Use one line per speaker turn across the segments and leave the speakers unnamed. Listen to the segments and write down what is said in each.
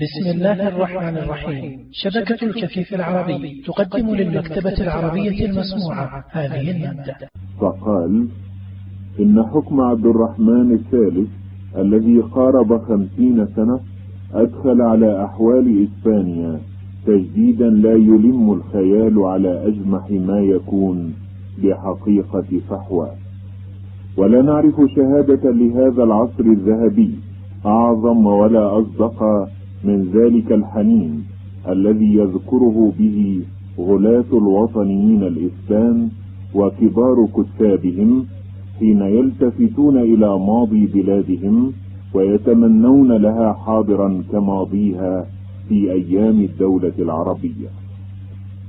بسم الله الرحمن الرحيم. شبكة الكفيف العربي تقدم للمكتبة العربية المسموعة. هذه المادة.
فقال إن حكم عبد الرحمن الثالث الذي قارب خمسين سنة أدخل على أحوال إسبانيا تجديدا لا يلم الخيال على أجمح ما يكون بحقيقة فحوى. ولا نعرف شهادة لهذا العصر الذهبي أعظم ولا أصدق من ذلك الحنين الذي يذكره به غلاة الوطنيين الإسبان وكبار كتابهم حين يلتفتون إلى ماضي بلادهم ويتمنون لها حاضرا كماضيها في أيام الدولة العربية.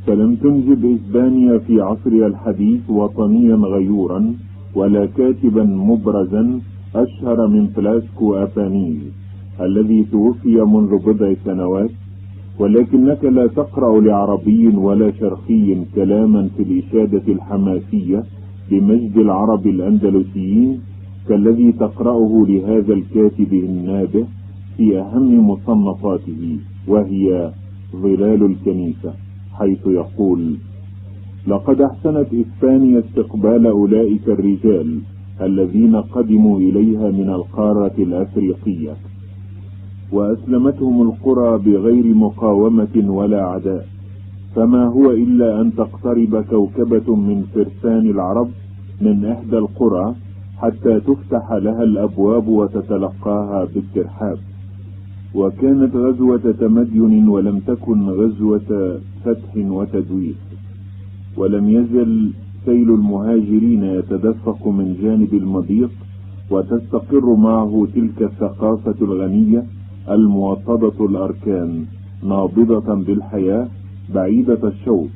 فلم تنجب إسبانيا في عصرها الحديث وطنيا غيورا ولا كاتبا مبرزا أشهر من بلاسكو أبانيل الذي توفي منذ بضع سنوات ولكنك لا تقرأ لعربي ولا شرقي كلاما في الإشادة الحماسية بمجد العرب الأندلسيين كالذي تقرأه لهذا الكاتب النابه في أهم مصنفاته وهي ظلال الكنيسة حيث يقول لقد أحسنت إسبانيا استقبال أولئك الرجال الذين قدموا إليها من القارة الأفريقية. وأسلمتهم القرى بغير مقاومة ولا عداء فما هو إلا أن تقترب كوكبة من فرسان العرب من إحدى القرى حتى تفتح لها الأبواب وتتلقاها بالترحاب وكانت غزوة تمدن ولم تكن غزوة فتح وتدوير. ولم يزل سيل المهاجرين يتدفق من جانب المضيق وتستقر معه تلك الثقافة الغنية الموطدة الأركان نابضة بالحياة بعيدة الشوق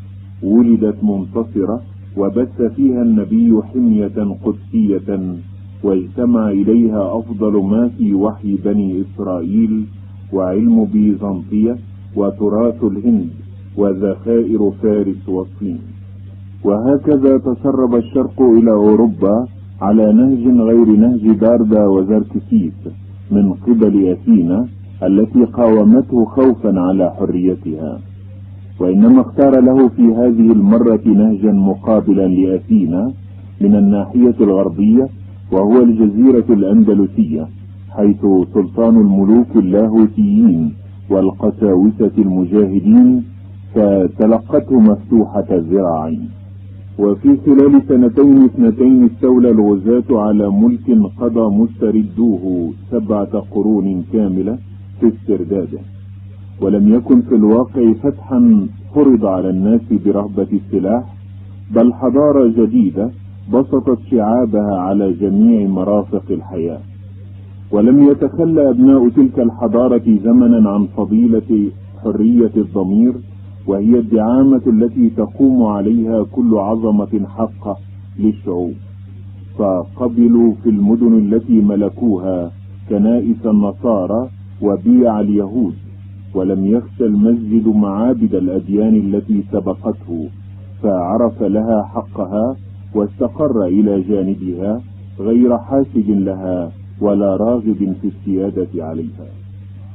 ولدت منتصرة وبث فيها النبي حمية قدسية واجتمع إليها أفضل ما في وحي بني إسرائيل وعلم بيزنطية وتراث الهند وذخائر فارس والصين. وهكذا تسرب الشرق إلى أوروبا على نهج غير نهج باردا وزركسيس من قبل أثينا التي قاومته خوفا على حريتها وإنما اختار له في هذه المرة نهجا مقابلا لأثينا من الناحية الغربية وهو الجزيرة الأندلسية حيث سلطان الملوك اللاهوتيين والقساوسة المجاهدين فتلقته مفتوحة الذراعين وفي خلال سنتين اثنتين استولى الغزاة على ملك قضى مستردوه سبعة قرون كاملة في استرداده ولم يكن في الواقع فتحا فرض على الناس برهبة السلاح بل حضارة جديدة بسطت شعابها على جميع مرافق الحياة. ولم يتخلى أبناء تلك الحضارة زمنا عن فضيلة حرية الضمير وهي الدعامة التي تقوم عليها كل عظمة حقة للشعوب. فقبلوا في المدن التي ملكوها كنائس النصارى وبيع اليهود ولم يخش المسجد معابد الأديان التي سبقته فعرف لها حقها واستقر إلى جانبها غير حاسد لها ولا راغب في السيادة عليها.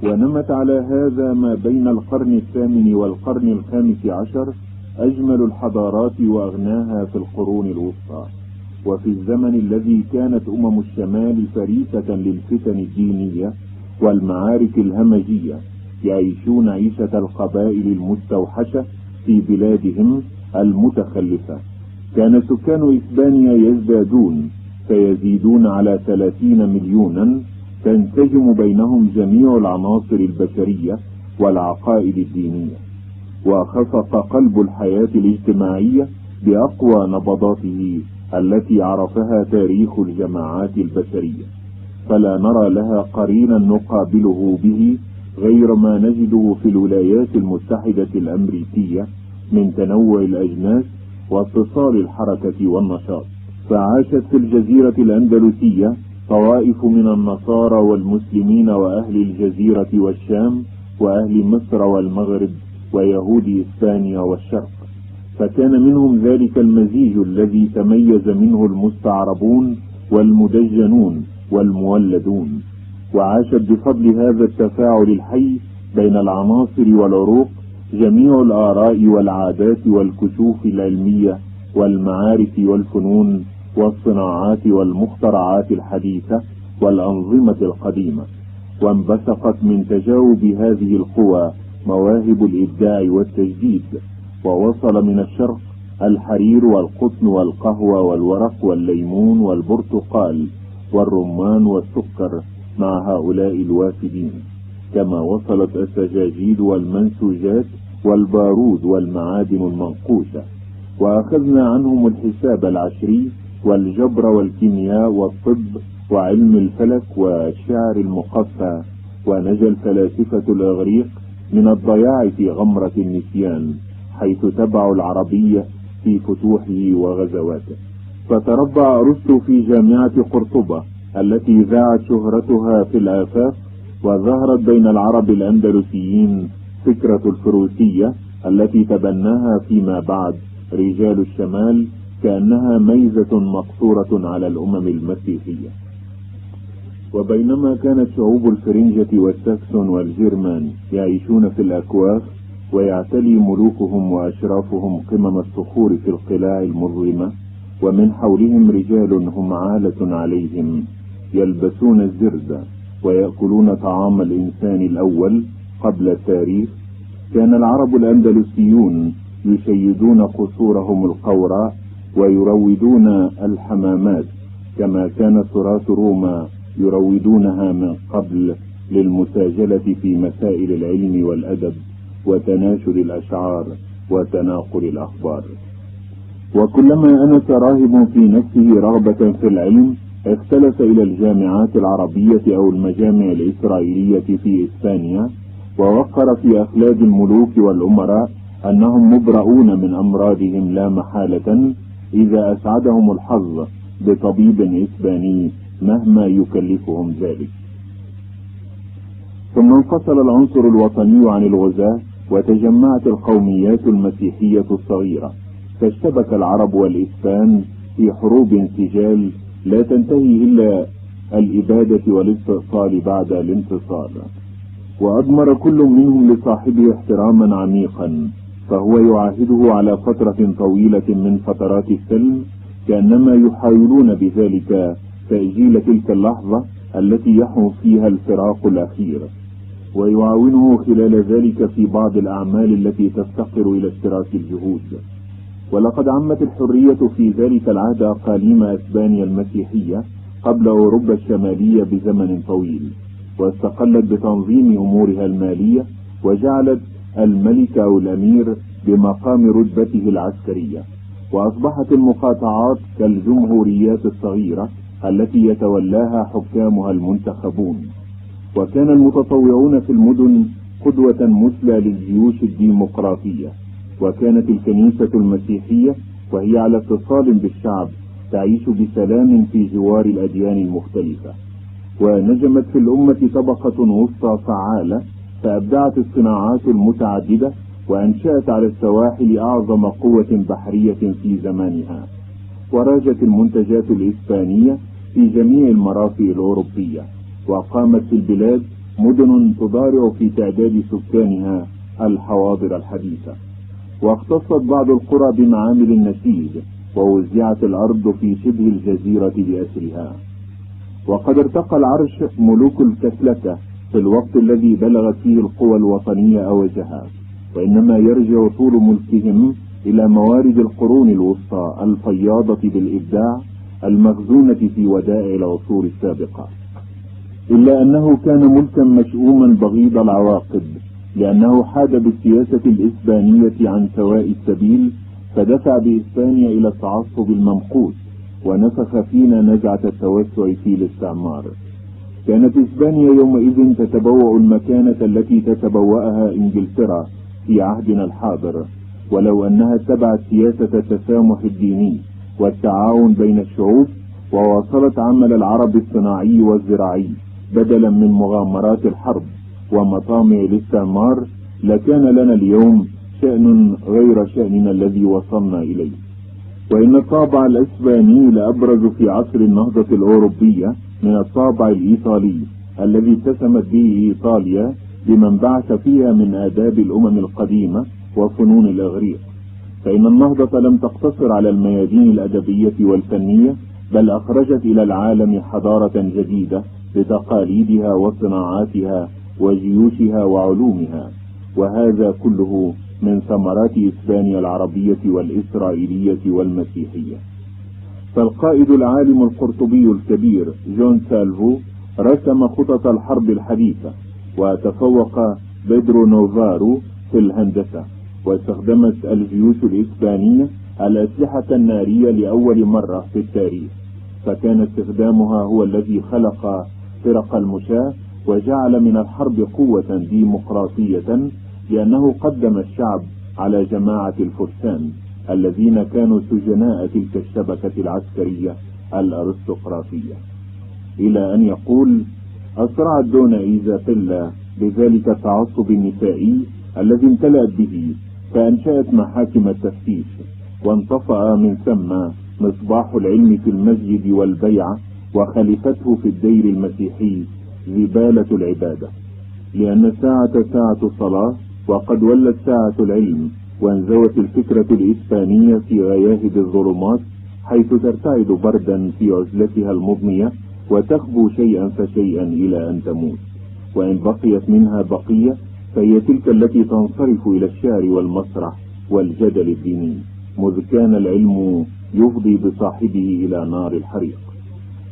ونمت على هذا ما بين القرن الثامن والقرن الخامس عشر أجمل الحضارات وأغناها في القرون الوسطى. وفي الزمن الذي كانت أمم الشمال فريسة للفتن الدينية والمعارك الهمجية يعيشون عيشة القبائل المستوحشة في بلادهم المتخلفة. كان سكان إسبانيا يزدادون فيزيدون على ثلاثين مليونا تنسجم بينهم جميع العناصر البشرية والعقائد الدينية. وخفق قلب الحياة الاجتماعية بأقوى نبضاته التي عرفها تاريخ الجماعات البشرية. فلا نرى لها قرينا نقابله به غير ما نجده في الولايات المتحدة الأمريكية من تنوع الأجناس واتصال الحركة والنشاط. فعاشت في الجزيرة الأندلسية طوائف من النصارى والمسلمين وأهل الجزيرة والشام وأهل مصر والمغرب ويهود إسبانيا والشرق. فكان منهم ذلك المزيج الذي تميز منه المستعربون والمدجنون والمولدون. وعاشت بفضل هذا التفاعل الحي بين العناصر والعروق جميع الآراء والعادات والكشوف العلمية والمعارف والفنون والصناعات والمخترعات الحديثة والأنظمة القديمة. وانبثقت من تجاوب هذه القوى مواهب الإبداع والتجديد. ووصل من الشرق الحرير والقطن والقهوة والورق والليمون والبرتقال والرمان والسكر مع هؤلاء الوافدين كما وصلت السجاجيد والمنسوجات والبارود والمعادن المنقوشة وأخذنا عنهم الحساب العشري والجبر والكيمياء والطب وعلم الفلك والشعر المقفى ونجا الفلاسفة الإغريق من الضياع في غمرة النسيان حيث تبعوا العربية في فتوحه وغزواته. فتربى أرسطو في جامعة قرطبة التي ذاعت شهرتها في الآفاق وظهرت بين العرب الأندلسيين فكرة الفروسية التي تبناها فيما بعد رجال الشمال كأنها ميزة مقصورة على الأمم المسيحية. وبينما كانت شعوب الفرنجة والساكسون والجيرمان يعيشون في الأكواخ ويعتلي ملوكهم وأشرافهم قمم الصخور في القلاع المظلمة ومن حولهم رجال هم عالة عليهم يلبسون الزرد ويأكلون طعام الإنسان الأول قبل التاريخ. كان العرب الأندلسيون يشيدون قصورهم القوراء ويرودون الحمامات كما كان تراث روما يرودونها من قبل للمساجلة في مسائل العلم والأدب وتناشر الأشعار وتناقل الأخبار. وكلما أنس راهب في نفسه رغبة في العلم اختلف إلى الجامعات العربية أو المجامع الإسرائيلية في إسبانيا ووقر في أخلاق الملوك والأمراء أنهم مبرؤون من أمراضهم لا محالة إذا أسعدهم الحظ بطبيب إسباني مهما يكلفهم ذلك. ثم انفصل العنصر الوطني عن الغزاة وتجمعت القوميات المسيحية الصغيرة. فاشتبك العرب والإسبان في حروب انسجال لا تنتهي إلا الإبادة والاستئصال بعد الانتصار. وأضمر كل منهم لصاحبه احتراما عميقا فهو يعاهده على فترة طويلة من فترات السلم كأنما يحاولون بذلك تأجيل تلك اللحظة التي يحو فيها الفراق الأخير. ويعاونه خلال ذلك في بعض الأعمال التي تفتقر إلى اشتراك الجهود. ولقد عمت الحرية في ذلك العهد أقاليم أسبانيا المسيحية قبل أوروبا الشمالية بزمن طويل واستقلت بتنظيم أمورها المالية وجعلت الملك أو الأمير بمقام رتبته العسكرية وأصبحت المقاطعات كالجمهوريات الصغيرة التي يتولاها حكامها المنتخبون. وكان المتطوعون في المدن قدوة مثلى للجيوش الديمقراطية. وكانت الكنيسة المسيحية وهي على اتصال بالشعب تعيش بسلام في جوار الأديان المختلفة. ونجمت في الأمة طبقة وسطى فعالة فأبدعت الصناعات المتعددة وأنشأت على السواحل أعظم قوة بحرية في زمانها. وراجت المنتجات الإسبانية في جميع المرافق الأوروبية. وقامت في البلاد مدن تضارع في تعداد سكانها الحواضر الحديثة. واختصت بعض القرى بمعامل النسيج ووزعت الأرض في شبه الجزيرة بأسرها. وقد ارتقى العرش ملوك الكسلكة في الوقت الذي بلغت فيه القوى الوطنية أوجها وإنما يرجع طول ملكهم إلى موارد القرون الوسطى الفياضة بالإبداع المخزونة في ودائع العصور السابقة. إلا أنه كان ملكا مشؤوما بغيض العواقب لأنه حاد بالسياسة الإسبانية عن سواء السبيل فدفع بإسبانيا إلى التعصب الممقوت ونفخ فينا نزعة التوسع في الاستعمار. كانت إسبانيا يومئذ تتبوأ المكانة التي تتبوأها إنجلترا في عهدنا الحاضر. ولو أنها اتبعت سياسة التسامح الديني والتعاون بين الشعوب وواصلت عمل العرب الصناعي والزراعي بدلا من مغامرات الحرب. ومطامع الاستعمار لكان لنا اليوم شأن غير شأننا الذي وصلنا إليه. وإن الطابع الإسباني لأبرز في عصر النهضة الأوروبية من الطابع الإيطالي الذي اتسمت به إيطاليا بمن بعث فيها من آداب الأمم القديمة وفنون الإغريق. فإن النهضة لم تقتصر على الميادين الأدبية والفنية بل أخرجت إلى العالم حضارة جديدة بتقاليدها وصناعاتها وجيوشها وعلومها وهذا كله من ثمرات إسبانيا العربية والإسرائيلية والمسيحية. فالقائد العالم القرطبي الكبير جون سالفو رسم خطط الحرب الحديثة وتفوق بيدرو نوفارو في الهندسة واستخدمت الجيوش الإسبانية الأسلحة النارية لأول مرة في التاريخ. فكان استخدامها هو الذي خلق فرق المشاة وجعل من الحرب قوة ديمقراطية لأنه قدم الشعب على جماعة الفرسان الذين كانوا سجناء تلك الشبكة العسكرية الأرستقراطية. إلى أن يقول أسرعت دون إيزابيلا بذلك التعصب النسائي الذي امتلأت به فأنشأت محاكم التفتيش وانطفأ من ثم مصباح العلم في المسجد والبيعة وخلفته في الدير المسيحي زبالة العبادة لأن الساعة ساعة الصلاة وقد ولت ساعة العلم وانزوت الفكرة الإسبانية في غياهب الظلمات حيث ترتعد بردا في عزلتها المضنية وتخبو شيئا فشيئا إلى أن تموت. وإن بقيت منها بقية فهي تلك التي تنصرف إلى الشعر والمسرح والجدل الديني مذ كان العلم يفضي بصاحبه إلى نار الحريق.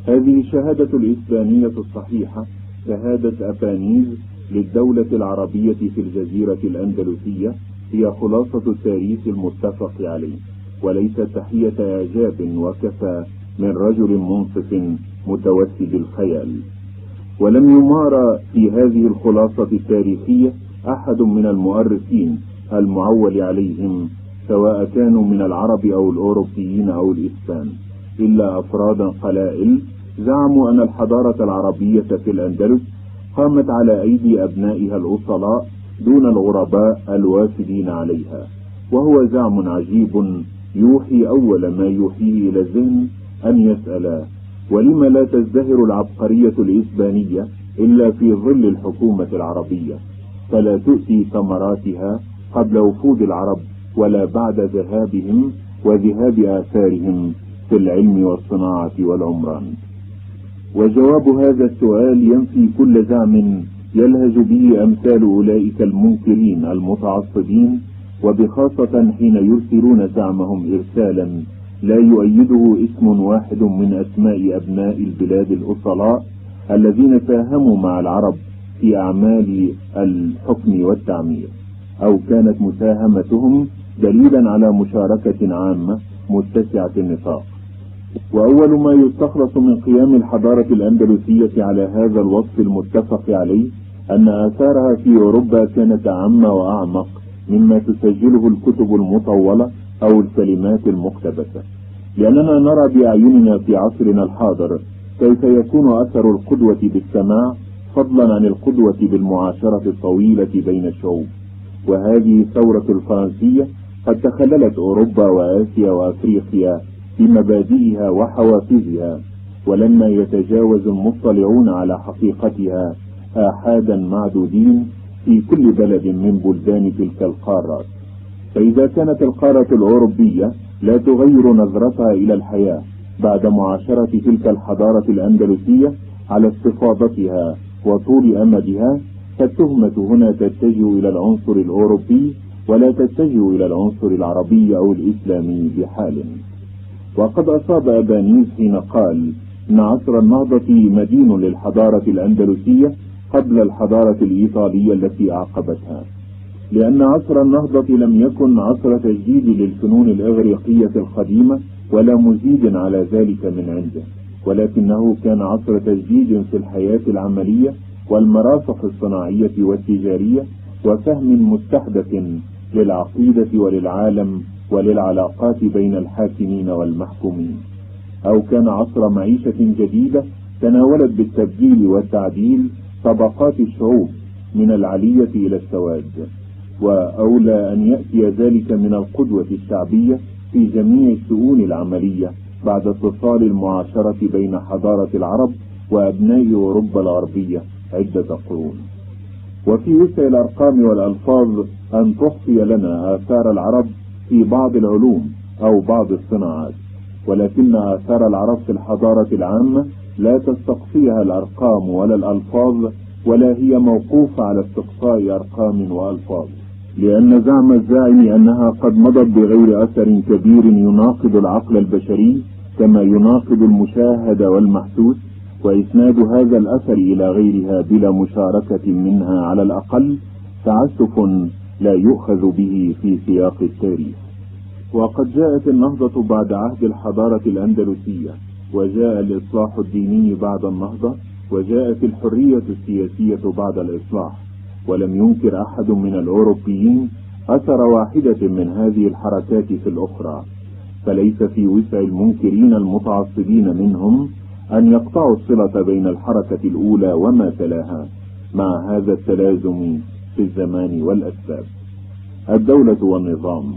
هذه الشهادة الإسبانية الصحيحة شهادة أبانيز للدولة العربية في الجزيرة الأندلسية هي خلاصة التاريخ المتفق عليه وليس تحية إعجاب وكفى من رجل منصف متوسد الخيال. ولم يمار في هذه الخلاصة التاريخية أحد من المؤرخين المعول عليهم سواء كانوا من العرب أو الأوروبيين أو الإسبان إلا أفرادا قلائل زعموا أن الحضارة العربية في الأندلس قامت على أيدي أبنائها الأصلاء دون الغرباء الوافدين عليها وهو زعم عجيب يوحي أول ما يوحيه إلى الذهن أن يسأل ولم لا تزدهر العبقرية الإسبانية إلا في ظل الحكومة العربية؟ فلا تؤتي ثمراتها قبل وفود العرب ولا بعد ذهابهم وذهاب آثارهم في العلم والصناعة والعمران. وجواب هذا السؤال ينفي كل زعم يلهج به أمثال أولئك المنكرين المتعصبين وبخاصة حين يرسلون زعمهم إرسالا لا يؤيده اسم واحد من أسماء أبناء البلاد الأصلاء الذين ساهموا مع العرب في أعمال الحكم والتعمير. أو كانت مساهمتهم دليلا على مشاركة عامة متسعة النطاق. وأول ما يستخلص من قيام الحضارة الأندلسية على هذا الوصف المتفق عليه أن آثارها في أوروبا كانت أعم وأعمق مما تسجله الكتب المطولة أو الكلمات المقتبسة. لأننا نرى بأعيننا في عصرنا الحاضر كيف يكون أثر القدوة بالسماع فضلا عن القدوة بالمعاشرة الطويلة بين الشعوب. وهذه الثورة الفرنسية قد تخللت أوروبا وآسيا وأفريقيا في مبادئها وحوافزها ولما يتجاوز المطلعون على حقيقتها آحادا معدودين في كل بلد من بلدان تلك القارات فإذا كانت القارة الأوروبية لا تغير نظرتها إلى الحياة بعد معاشرة تلك الحضارة الأندلسية على استفاضتها وطول أمدها فالتهمة هنا تتجه إلى العنصر الأوروبي ولا تتجه إلى العنصر العربي أو الإسلامي بحال. وقد أصاب أبانيس حين قال إن عصر النهضة مدين للحضارة الأندلسية قبل الحضارة الإيطالية التي أعقبتها لأن عصر النهضة لم يكن عصر تجديد للفنون الإغريقية القديمة ولا مزيد على ذلك من عنده ولكنه كان عصر تجديد في الحياة العملية والمرافق الصناعية والتجارية وفهم مستحدث للعقيدة وللعالم وللعلاقات بين الحاكمين والمحكومين. أو كان عصر معيشة جديدة تناولت بالتبديل والتعديل طبقات الشعوب من العلية إلى السواد. وأولى أن يأتي ذلك من القدوة الشعبية في جميع الشؤون العملية بعد اتصال المعاشرة بين حضارة العرب وأبناء أوروبا الغربية عدة قرون. وفي وسع الأرقام والألفاظ أن تحصي لنا آثار العرب في بعض العلوم أو بعض الصناعات ولكن آثار العرب في الحضارة العامة لا تستقصيها الأرقام ولا الألفاظ ولا هي موقوفة على استقصاء أرقام وألفاظ. لأن زعم الزاعم أنها قد مضت بغير أثر كبير يناقض العقل البشري كما يناقض المشاهد والمحسوس وإسناد هذا الأثر إلى غيرها بلا مشاركة منها على الأقل تعسف لا يؤخذ به في سياق التاريخ. وقد جاءت النهضة بعد عهد الحضارة الأندلسية وجاء الإصلاح الديني بعد النهضة وجاءت الحرية السياسية بعد الإصلاح. ولم ينكر أحد من الأوروبيين أثر واحدة من هذه الحركات في الأخرى. فليس في وسع المنكرين المتعصبين منهم أن يقطعوا الصلة بين الحركة الأولى وما تلاها مع هذا التلازم في الزمان والأسباب. الدولة والنظام.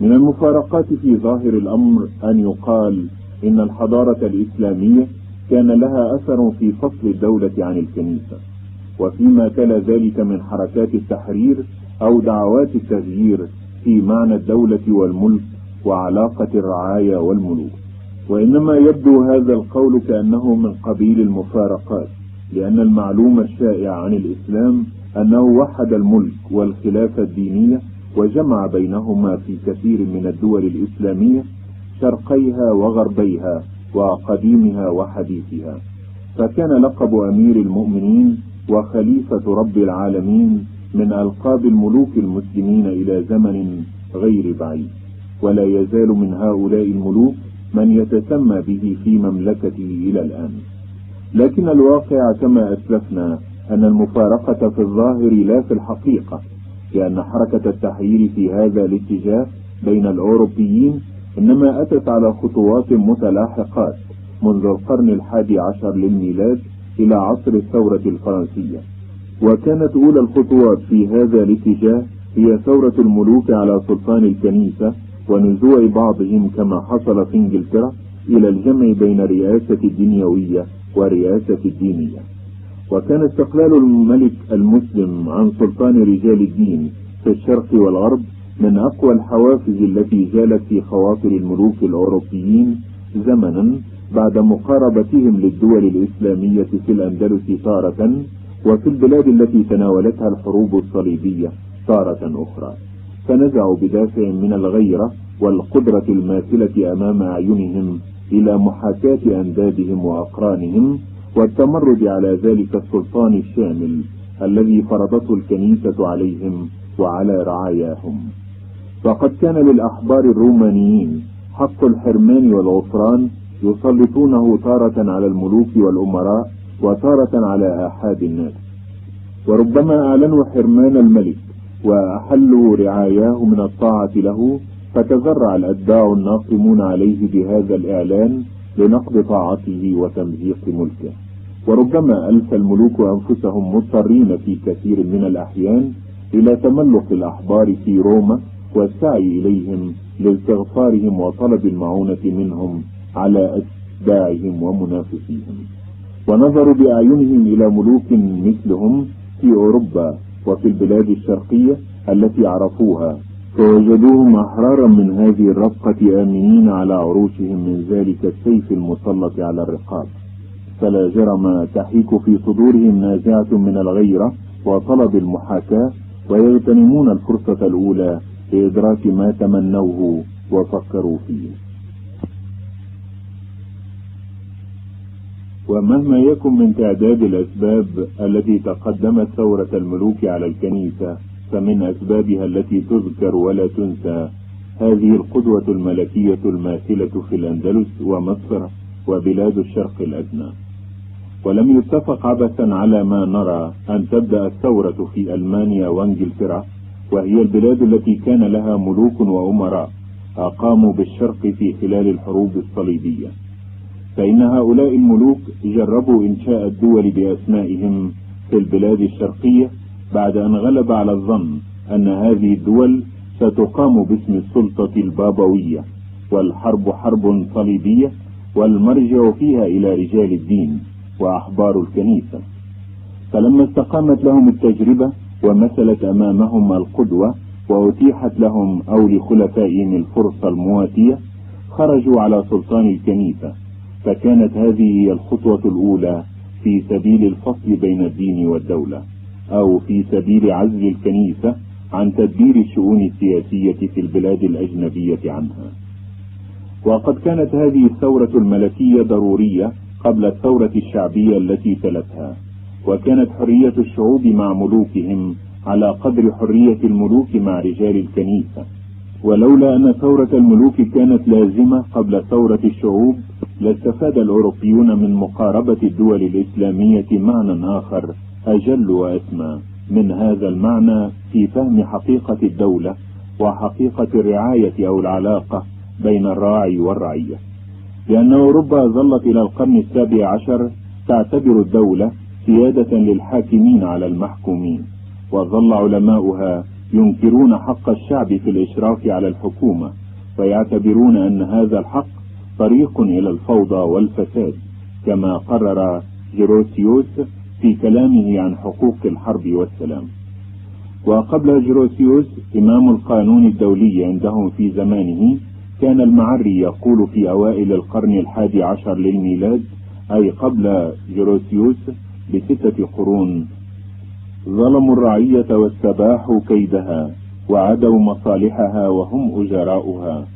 من المفارقات في ظاهر الأمر أن يقال إن الحضارة الإسلامية كان لها أثر في فصل الدولة عن الكنيسة وفيما تلا ذلك من حركات التحرير أو دعوات التغيير في معنى الدولة والملك وعلاقة الرعايا والملوك. وإنما يبدو هذا القول كأنه من قبيل المفارقات لأن المعلوم الشائع عن الإسلام أنه وحد الملك والخلافة الدينية وجمع بينهما في كثير من الدول الإسلامية شرقيها وغربيها وقديمها وحديثها. فكان لقب أمير المؤمنين وخليفة رب العالمين من ألقاب الملوك المسلمين إلى زمن غير بعيد. ولا يزال من هؤلاء الملوك من يتسمى به في مملكته إلى الآن. لكن الواقع كما أسلفنا أن المفارقة في الظاهر لا في الحقيقة لأن حركة التحرير في هذا الاتجاه بين الأوروبيين إنما أتت على خطوات متلاحقات منذ القرن الحادي عشر للميلاد إلى عصر الثورة الفرنسية. وكانت أولى الخطوات في هذا الاتجاه هي ثورة الملوك على سلطان الكنيسة ونزوع بعضهم كما حصل في إنجلترا إلى الجمع بين رئاسة الدنيوية ورئاسة الدينية. وكان استقلال الملك المسلم عن سلطان رجال الدين في الشرق والغرب من أقوى الحوافز التي جالت في خواطر الملوك الأوروبيين زمنا بعد مقاربتهم للدول الإسلامية في الأندلس تارة وفي البلاد التي تناولتها الحروب الصليبية تارة أخرى. فنزعوا بدافع من الغيرة والقدرة الماثلة أمام أعينهم إلى محاكاة أندادهم وأقرانهم والتمرد على ذلك السلطان الشامل الذي فرضته الكنيسة عليهم وعلى رعاياهم. فقد كان للأحبار الرومانيين حق الحرمان والغفران يسلطونه تارة على الملوك والأمراء وتارة على آحاد الناس. وربما أعلنوا حرمان الملك وأحلوا رعاياه من الطاعة له فتزرع الأتباع الناقمون عليه بهذا الإعلان لنقض طاعته وتمزيق ملكه. وربما ألف الملوك أنفسهم مضطرين في كثير من الأحيان إلى تملق الأحبار في روما والسعي إليهم لاستغفارهم وطلب المعونة منهم على أتباعهم ومنافسيهم. ونظروا بأعينهم إلى ملوك مثلهم في أوروبا وفي البلاد الشرقية التي عرفوها فوجدوهم أحرارا من هذه الرفقة آمنين على عروشهم من ذلك السيف المسلط على الرقاب. فلا جرم تحيك في صدورهم نازعة من الغيرة وطلب المحاكاة ويغتنمون الفرصة الأولى لإدراك ما تمنوه وفكروا فيه. ومهما يكن من تعداد الأسباب التي تقدمت ثورة الملوك على الكنيسة فمن أسبابها التي تذكر ولا تنسى. هذه القدوة الملكية الماثلة في الأندلس ومصر وبلاد الشرق الأدنى. ولم يتفق عبثا على ما نرى أن تبدأ الثورة في ألمانيا وانجلترا وهي البلاد التي كان لها ملوك وأمراء أقاموا بالشرق في خلال الحروب الصليبية. فإن هؤلاء الملوك جربوا إنشاء الدول بأسمائهم في البلاد الشرقية بعد أن غلب على الظن أن هذه الدول ستقام باسم السلطة البابوية والحرب حرب صليبية والمرجع فيها إلى رجال الدين وأحبار الكنيسة. فلما استقامت لهم التجربة ومثلت أمامهم القدوة وأتيحت لهم أو لخلفائهم الفرصة المواتية خرجوا على سلطان الكنيسة. فكانت هذه هي الخطوة الأولى في سبيل الفصل بين الدين والدولة. أو في سبيل عزل الكنيسة عن تدبير الشؤون السياسية في البلاد الأجنبية عنها. وقد كانت هذه الثورة الملكية ضرورية قبل الثورة الشعبية التي تلتها وكانت حرية الشعوب مع ملوكهم على قدر حرية الملوك مع رجال الكنيسة. ولولا أن ثورة الملوك كانت لازمة قبل ثورة الشعوب لاستفاد الأوروبيون من مقاربة الدول الإسلامية معنى آخر أجل وأسمى من هذا المعنى في فهم حقيقة الدولة وحقيقة الرعاية أو العلاقة بين الراعي والرعية. لأن أوروبا ظلت إلى القرن السابع عشر تعتبر الدولة سيادة للحاكمين على المحكومين وظل علماؤها ينكرون حق الشعب في الإشراف على الحكومة ويعتبرون أن هذا الحق طريق إلى الفوضى والفساد كما قرر جيروسيوس في كلامه عن حقوق الحرب والسلام. وقبل جيروسيوس إمام القانون الدولي عندهم في زمانه كان المعري يقول في أوائل القرن الحادي عشر للميلاد أي قبل جيروسيوس بستة قرون ظلموا الرعية واستباحوا كيدها وعدوا مصالحها وهم أجراؤها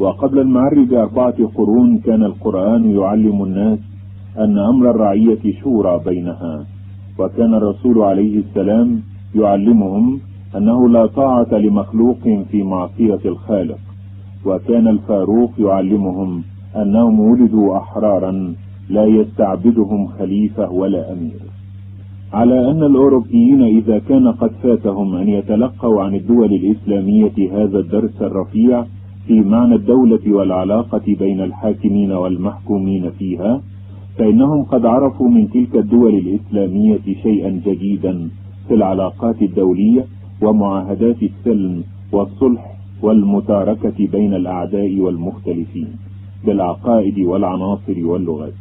وقبل المعر بأربعة قرون كان القرآن يعلم الناس أن أمر الرعية شورى بينها وكان الرسول عليه السلام يعلمهم أنه لا طاعة لمخلوق في معصية الخالق وكان الفاروق يعلمهم أنهم ولدوا أحرارا لا يستعبدهم خليفة ولا أمير. على أن الأوروبيين إذا كان قد فاتهم أن يتلقوا عن الدول الإسلامية هذا الدرس الرفيع في معنى الدولة والعلاقة بين الحاكمين والمحكومين فيها فإنهم قد عرفوا من تلك الدول الإسلامية شيئا جديدا في العلاقات الدولية ومعاهدات السلم والصلح والمتاركة بين الأعداء والمختلفين بالعقائد والعناصر واللغات.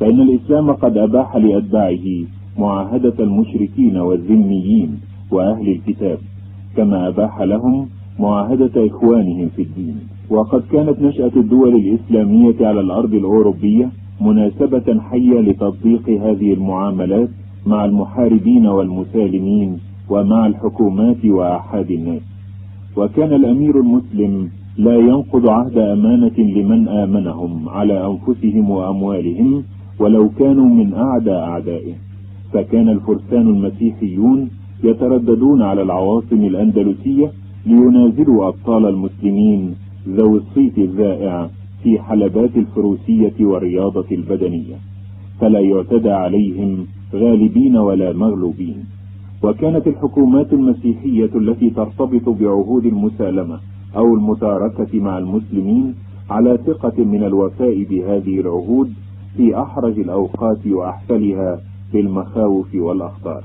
فإن الإسلام قد أباح لأتباعه معاهدة المشركين والذميين وأهل الكتاب كما أباح لهم معاهدة إخوانهم في الدين. وقد كانت نشأة الدول الإسلامية على الأرض الأوروبية مناسبة حية لتطبيق هذه المعاملات مع المحاربين والمسالمين ومع الحكومات وأحد الناس. وكان الأمير المسلم لا ينقض عهد أمانة لمن آمنهم على أنفسهم وأموالهم ولو كانوا من أعدى أعدائه. فكان الفرسان المسيحيون يترددون على العواصم الأندلسية لينازلوا أبطال المسلمين ذوي الصيت الذائع في حلبات الفروسية والرياضة البدنية فلا يعتدى عليهم غالبين ولا مغلوبين. وكانت الحكومات المسيحية التي ترتبط بعهود المسالمة أو المتاركة مع المسلمين على ثقة من الوفاء بهذه العهود في أحرج الأوقات وأحفلها بالمخاوف والأخطار.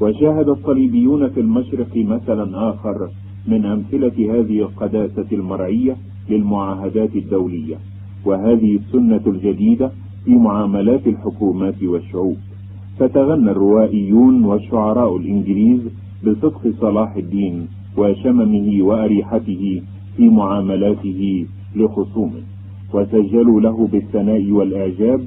وشاهد الصليبيون في المشرق مثلا آخر من أمثلة هذه القداسة المرعية للمعاهدات الدولية وهذه السنة الجديدة في معاملات الحكومات والشعوب. فتغنى الروائيون والشعراء الإنجليز بصدق صلاح الدين وشممه وأريحته في معاملاته لخصومه وسجلوا له بالثناء والإعجاب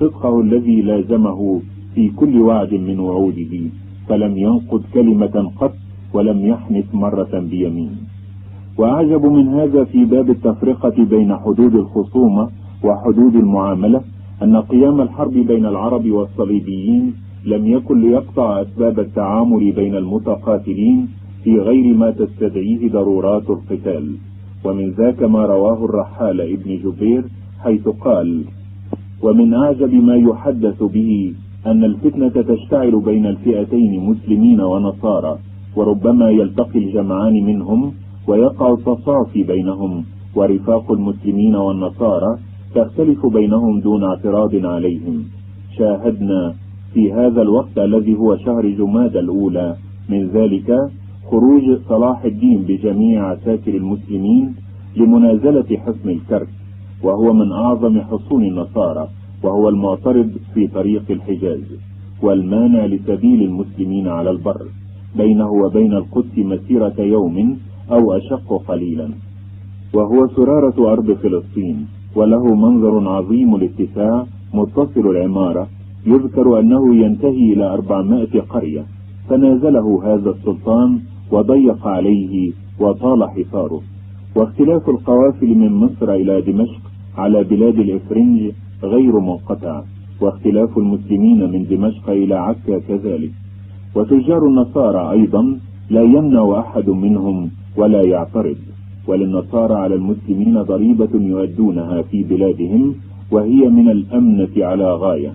صدقه الذي لازمه في كل وعد من وعوده فلم ينقض كلمة قط ولم يحنث مرة بيمين. وأعجب من هذا في باب التفرقة بين حدود الخصومة وحدود المعاملة أن قيام الحرب بين العرب والصليبيين لم يكن ليقطع أسباب التعامل بين المتقاتلين في غير ما تستدعيه ضرورات القتال. ومن ذاك ما رواه الرحال ابن جبير حيث قال ومن أعجب ما يحدث به أن الفتنة تشتعل بين الفئتين مسلمين ونصارى وربما يلتقي الجمعان منهم ويقع التصافي بينهم ورفاق المسلمين والنصارى تختلف بينهم دون اعتراض عليهم. شاهدنا في هذا الوقت الذي هو شهر جماد الأولى. من ذلك خروج صلاح الدين بجميع عساكر المسلمين لمنازلة حصن الكرك وهو من أعظم حصون النصارى وهو المعترض في طريق الحجاز والمانع لسبيل المسلمين على البر بينه وبين القدس مسيرة يوم أو أشق قليلا. وهو سرارة أرض فلسطين وله منظر عظيم الاتساع متصل العمارة يذكر أنه ينتهي إلى أربعمائة قرية. فنازله هذا السلطان وضيق عليه وطال حصاره. واختلاف القوافل من مصر إلى دمشق على بلاد الإفرنج غير منقطع. واختلاف المسلمين من دمشق إلى عكا كذلك. وتجار النصارى أيضا لا يمنع أحد منهم ولا يعترض. وللنصارى على المسلمين ضريبة يؤدونها في بلادهم وهي من الأمنة على غاية.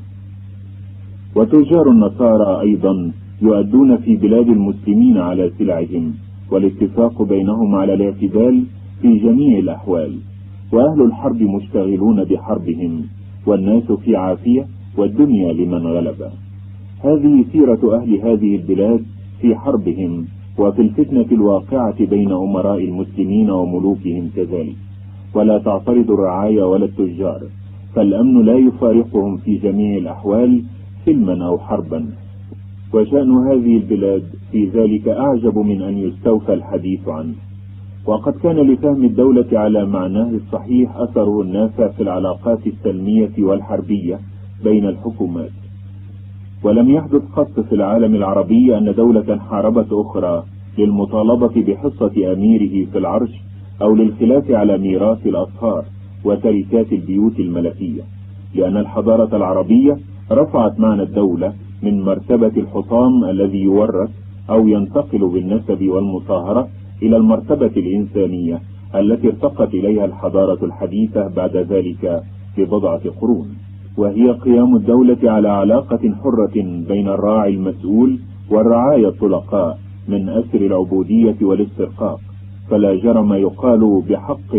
وتجار النصارى أيضا يؤدون في بلاد المسلمين على سلعهم والاتفاق بينهم على الاعتدال في جميع الأحوال. وأهل الحرب مشتغلون بحربهم والناس في عافية والدنيا لمن غلب. هذه سيرة أهل هذه البلاد في حربهم. وفي الفتنة الواقعة بين أمراء المسلمين وملوكهم كذلك. ولا تعترض الرعايا ولا التجار. فالأمن لا يفارقهم في جميع الأحوال سلما أو حربا. وشأن هذه البلاد في ذلك أعجب من أن يستوفى الحديث عنه. وقد كان لفهم الدولة على معناه الصحيح أثره النافع في العلاقات السلمية والحربية بين الحكومات. ولم يحدث قط في العالم العربي أن دولة حاربت أخرى للمطالبة بحصة أميره في العرش أو للخلاف على ميراث الأصهار وتركات البيوت الملكية لأن الحضارة العربية رفعت معنى الدولة من مرتبة الحطام الذي يورث أو ينتقل بالنسب والمصاهرة إلى المرتبة الإنسانية التي ارتقت إليها الحضارة الحديثة بعد ذلك ببضعة قرون. وهي قيام الدولة على علاقة حرة بين الراعي المسؤول والرعايا الطلقاء من أسر العبودية والاسترقاق. فلا جرم يقال بحق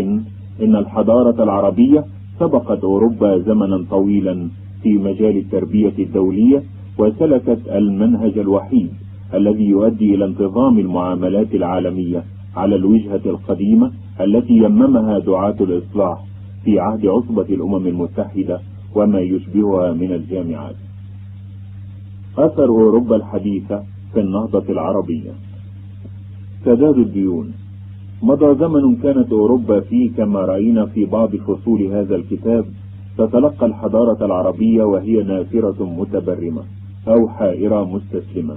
إن الحضارة العربية سبقت أوروبا زمنا طويلا في مجال التربية الدولية وسلكت المنهج الوحيد الذي يؤدي إلى انتظام المعاملات العالمية على الوجهة القديمة التي يممها دعاة الإصلاح في عهد عصبة الأمم المتحدة. وما يشبهها من الجامعات. أثر أوروبا الحديثة في النهضة العربية. سداد الديون. مضى زمن كانت أوروبا فيه كما رأينا في بعض فصول هذا الكتاب تتلقى الحضارة العربية وهي نافرة متبرمة أو حائرة مستسلمة.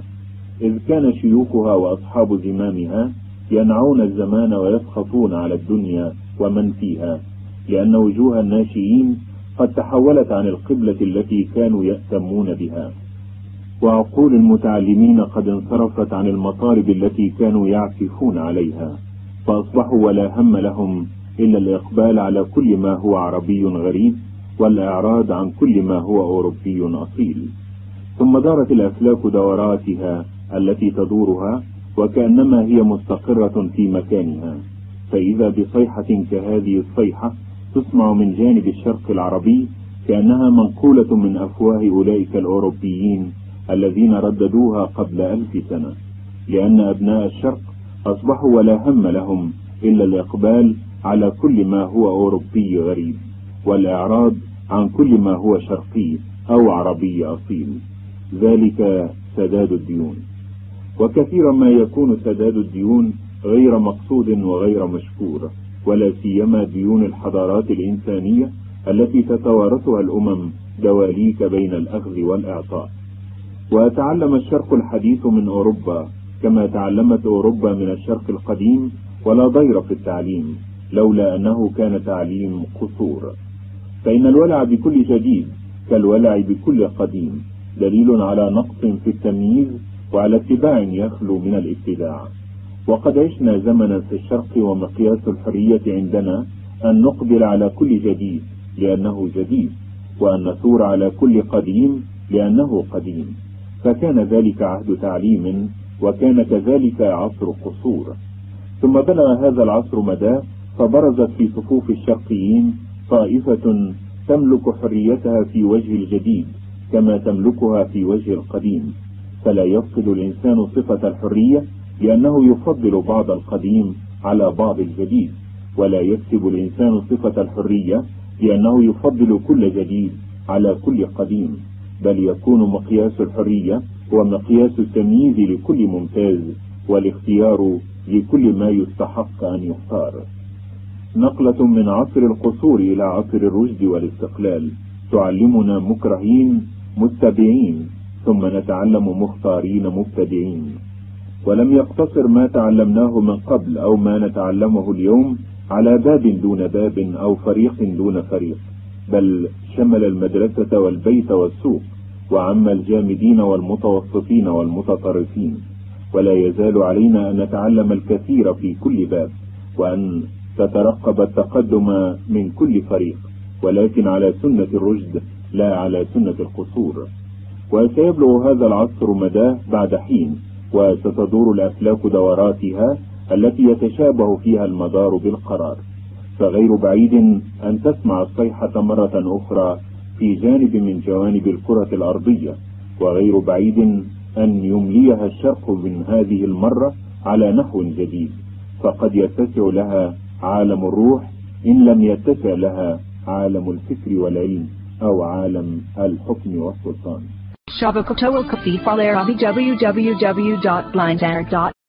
إذ كان شيوخها وأصحاب زمامها ينعون الزمان ويسخطون على الدنيا ومن فيها لأن وجوه الناشئين قد تحولت عن القبلة التي كانوا يأتمون بها. وعقول المتعلمين قد انصرفت عن المطالب التي كانوا يعكفون عليها فأصبحوا ولا هم لهم إلا الإقبال على كل ما هو عربي غريب والإعراض عن كل ما هو أوروبي أصيل. ثم دارت الأفلاك دوراتها التي تدورها وكأنما هي مستقرة في مكانها. فإذا بصيحة كهذه الصيحة تسمع من جانب الشرق العربي كأنها منقولة من أفواه أولئك الأوروبيين الذين رددوها قبل ألف سنة لأن أبناء الشرق أصبحوا ولا هم لهم إلا الإقبال على كل ما هو أوروبي غريب والإعراض عن كل ما هو شرقي أو عربي أصيل. ذلك سداد الديون. وكثيرا ما يكون سداد الديون غير مقصود وغير مشكور. ولا سيما ديون الحضارات الإنسانية التي تتوارثها الأمم دواليك بين الأخذ والإعطاء. وتعلم الشرق الحديث من أوروبا كما تعلمت أوروبا من الشرق القديم ولا ضير في التعليم لولا أنه كان تعليم قصور. فإن الولع بكل جديد كالولع بكل قديم دليل على نقص في التمييز وعلى اتباع يخلو من الابتداع. وقد عشنا زمنا في الشرق ومقياس الحرية عندنا أن نقبل على كل جديد لأنه جديد وأن نثور على كل قديم لأنه قديم. فكان ذلك عهد تعليم وكان كذلك عصر قصور. ثم بلغ هذا العصر مدى فبرزت في صفوف الشرقيين طائفة تملك حريتها في وجه الجديد كما تملكها في وجه القديم. فلا يفقد الإنسان صفة الحرية لأنه يفضل بعض القديم على بعض الجديد ولا يكسب الإنسان صفة الحرية لأنه يفضل كل جديد على كل قديم بل يكون مقياس الحرية هو مقياس التمييز لكل ممتاز والاختيار لكل ما يستحق أن يختار. نقلة من عصر القصور إلى عصر الرشد والاستقلال. تعلمنا مكرهين متبعين ثم نتعلم مختارين مبتدعين. ولم يقتصر ما تعلمناه من قبل أو ما نتعلمه اليوم على باب دون باب أو فريق دون فريق بل شمل المدرسة والبيت والسوق وعم الجامدين والمتوسطين والمتطرفين. ولا يزال علينا أن نتعلم الكثير في كل باب وأن تترقب التقدم من كل فريق ولكن على سنة الرشد لا على سنة القصور. وسيبلغ هذا العصر مداه بعد حين. وستدور الأفلاك دوراتها التي يتشابه فيها المدار بالقرار. فغير بعيد أن تسمع الصيحة مرة أخرى في جانب من جوانب الكرة الأرضية وغير بعيد أن يمليها الشرق من هذه المرة على نحو جديد. فقد يتسع لها عالم الروح إن لم يتسع لها عالم الفكر والعلم أو عالم الحكم والسلطان.
Shabakotowal Kafi Falerabi www.blindair.com